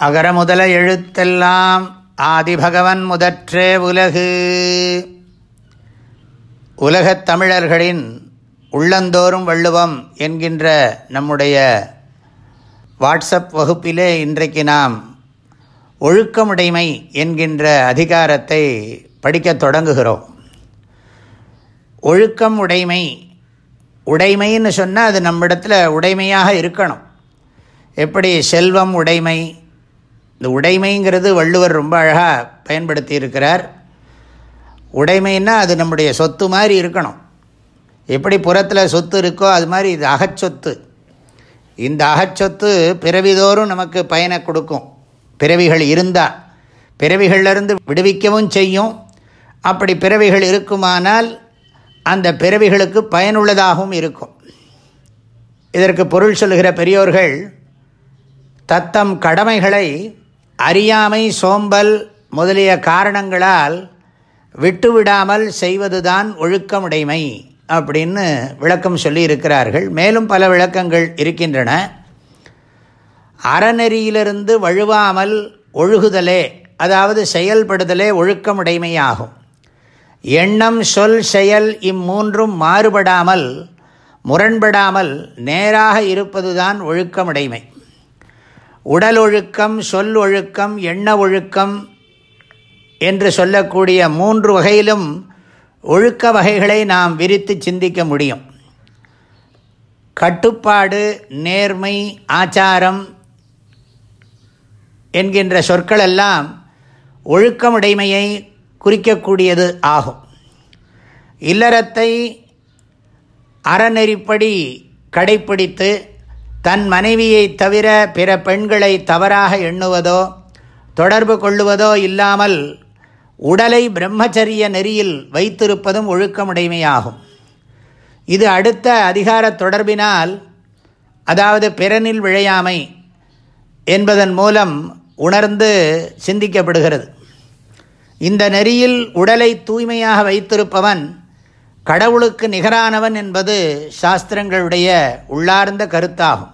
அகர முதல எழுத்தெல்லாம் ஆதிபகவன் முதற்றே உலகு. உலகத் தமிழர்களின் உள்ளந்தோறும் வள்ளுவம் என்கின்ற நம்முடைய வாட்ஸ்அப் வகுப்பிலே இன்றைக்கு நாம் ஒழுக்கமுடைமை என்கின்ற அதிகாரத்தை படிக்கத் தொடங்குகிறோம். ஒழுக்கம் உடைமை உடைமைன்னு சொன்னால் அது நம்மிடத்தில் உடைமையாக இருக்கணும். எப்படி? செல்வம் உடைமை இந்த உடைமைங்கிறது வள்ளுவர் ரொம்ப அழகாக பயன்படுத்தி இருக்கிறார் உடைமைன்னா அது நம்முடைய சொத்து மாதிரி இருக்கணும். எப்படி புறத்தில் சொத்து இருக்கோ அது மாதிரி இது அகச்சொத்து. இந்த அகச்சொத்து பிறவிதோறும் நமக்கு பயனை கொடுக்கும். பிறவிகள் இருந்தால் பிறவிகளிலிருந்து விடுவிக்கவும் செய்யும். அப்படி பிறவிகள் இருக்குமானால் அந்த பிறவிகளுக்கு பயனுள்ளதாகவும் இருக்கும். இதற்கு பொருள் சொல்லுகிற பெரியோர்கள் தத்தம் கடமைகளை அறியாமை சோம்பல் முதலிய காரணங்களால் விட்டுவிடாமல் செய்வதுதான் ஒழுக்கமுடைமை அப்படின்னு விளக்கம் சொல்லி இருக்கிறார்கள். மேலும் பல விளக்கங்கள் இருக்கின்றன. அறநெறியிலிருந்து வழுவாமல் ஒழுகுதலே அதாவது செயல்படுதலே ஒழுக்கமுடைமையாகும். எண்ணம் சொல் செயல் இம்மூன்றும் மாறுபடாமல் முரண்படாமல் நேராக இருப்பதுதான் ஒழுக்கமுடைமை. உடல் ஒழுக்கம் சொல் ஒழுக்கம் எண்ண ஒழுக்கம் என்று சொல்லக்கூடிய மூன்று வகையிலும் ஒழுக்க வகைகளை நாம் விரித்து சிந்திக்க முடியும். கட்டுப்பாடு நேர்மை ஆச்சாரம் என்கின்ற சொற்களெல்லாம் ஒழுக்கமுடைமையை குறிக்கக்கூடியது ஆகும். இல்லறத்தை அறநெறிப்படி கடைப்பிடித்து தன் மனைவியை தவிர பிற பெண்களை தவறாக எண்ணுவதோ தொடர்பு கொள்ளுவதோ இல்லாமல் உடலை பிரம்மச்சரிய நெறியில் வைத்திருப்பதும் ஒழுக்கமுடைமையாகும். இது அடுத்த அதிகார தொடர்பினால் அதாவது பிறனில் விழையாமை என்பதன் மூலம் உணர்ந்து சிந்திக்கப்படுகிறது. இந்த நெறியில் உடலை தூய்மையாக வைத்திருப்பவன் கடவுளுக்கு நிகரானவன் என்பது சாஸ்திரங்களுடைய உள்ளார்ந்த கருத்தாகும்.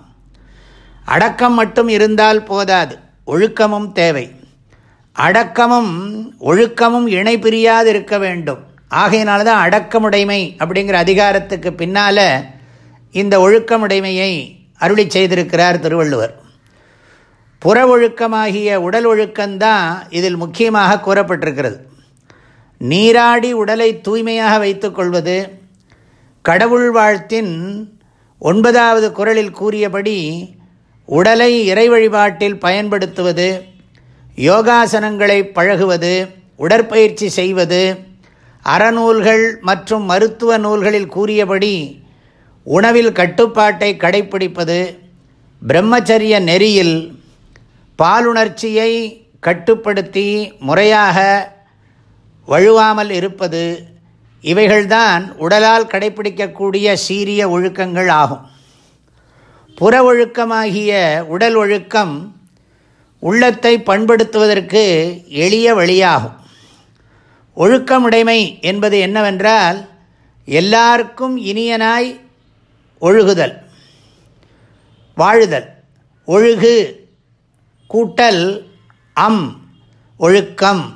அடக்கம் மட்டும் இருந்தால் போதாது ஒழுக்கமும் தேவை. அடக்கமும் ஒழுக்கமும் இணை பிரியாது இருக்க வேண்டும். ஆகையினால தான் அடக்கமுடைமை அப்படிங்கிற அதிகாரத்துக்கு பின்னால் இந்த ஒழுக்கமுடைமையை அருளி செய்திருக்கிறார் திருவள்ளுவர். புற ஒழுக்கமாகிய உடல் ஒழுக்கம்தான் இதில் முக்கியமாக கூறப்பட்டிருக்கிறது. நீராடி உடலை தூய்மையாக வைத்துக்கொள்வது கடவுள் வாழ்த்தின் ஒன்பதாவது குரலில் கூறியபடி உடலை இறை வழிபாட்டில் பயன்படுத்துவது யோகாசனங்களை பழகுவது உடற்பயிற்சி செய்வது அறநூல்கள் மற்றும் மருத்துவ நூல்களில் கூறியபடி உணவில் கட்டுப்பாட்டை கடைப்பிடிப்பது பிரம்மச்சரிய நெறியில் பாலுணர்ச்சியை கட்டுப்படுத்தி முறையாக வழுவாமல் இருப்பது இவைகள்தான் உடலால் கடைப்பிடிக்கக்கூடிய சீரிய ஒழுக்கங்கள் ஆகும். புற ஒழுக்கமாகிய உடல் ஒழுக்கம் உள்ளத்தை பண்படுத்துவதற்கு எளிய வழியாகும். ஒழுக்கமுடைமை என்பது என்னவென்றால் எல்லாருக்கும் இனியனாய் ஒழுகுதல் வாழுதல். ஒழுகு கூட்டல் அம் ஒழுக்கம்.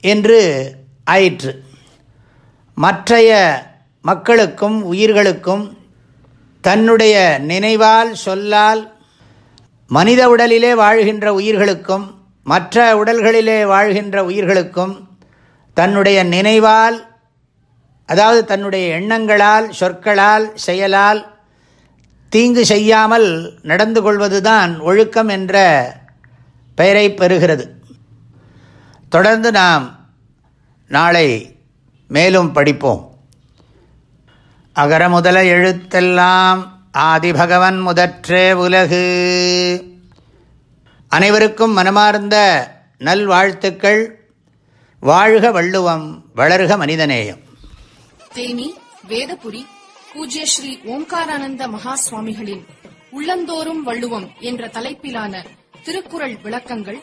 என்று ஆயிற்று. மற்றைய மக்களுக்கும் உயிர்களுக்கும் தன்னுடைய நினைவால் சொல்லால் மனித உடலிலே வாழ்கின்ற உயிர்களுக்கும் மற்ற உடல்களிலே வாழ்கின்ற உயிர்களுக்கும் தன்னுடைய நினைவால் அதாவது தன்னுடைய எண்ணங்களால் சொற்களால் செயலால் தீங்கு செய்யாமல் நடந்து கொள்வதுதான் ஒழுக்கம் என்ற பெயரை பெறுகிறது. தொடர்ந்து நாம் நாளை மேலும் படிப்போம். அகர முதல எழுத்தெல்லாம் ஆதிபகவன் முதற்றே உலகு. அனைவருக்கும் மனமார்ந்த நல்வாழ்த்துக்கள். வாழ்க வள்ளுவம் வளர்க மனிதநேயம். தேனி வேதபுரி பூஜ்ய ஸ்ரீ ஓம்காரானந்த மகா சுவாமிகளின் உள்ளந்தோறும் வள்ளுவம் என்ற தலைப்பிலான திருக்குறள் விளக்கங்கள்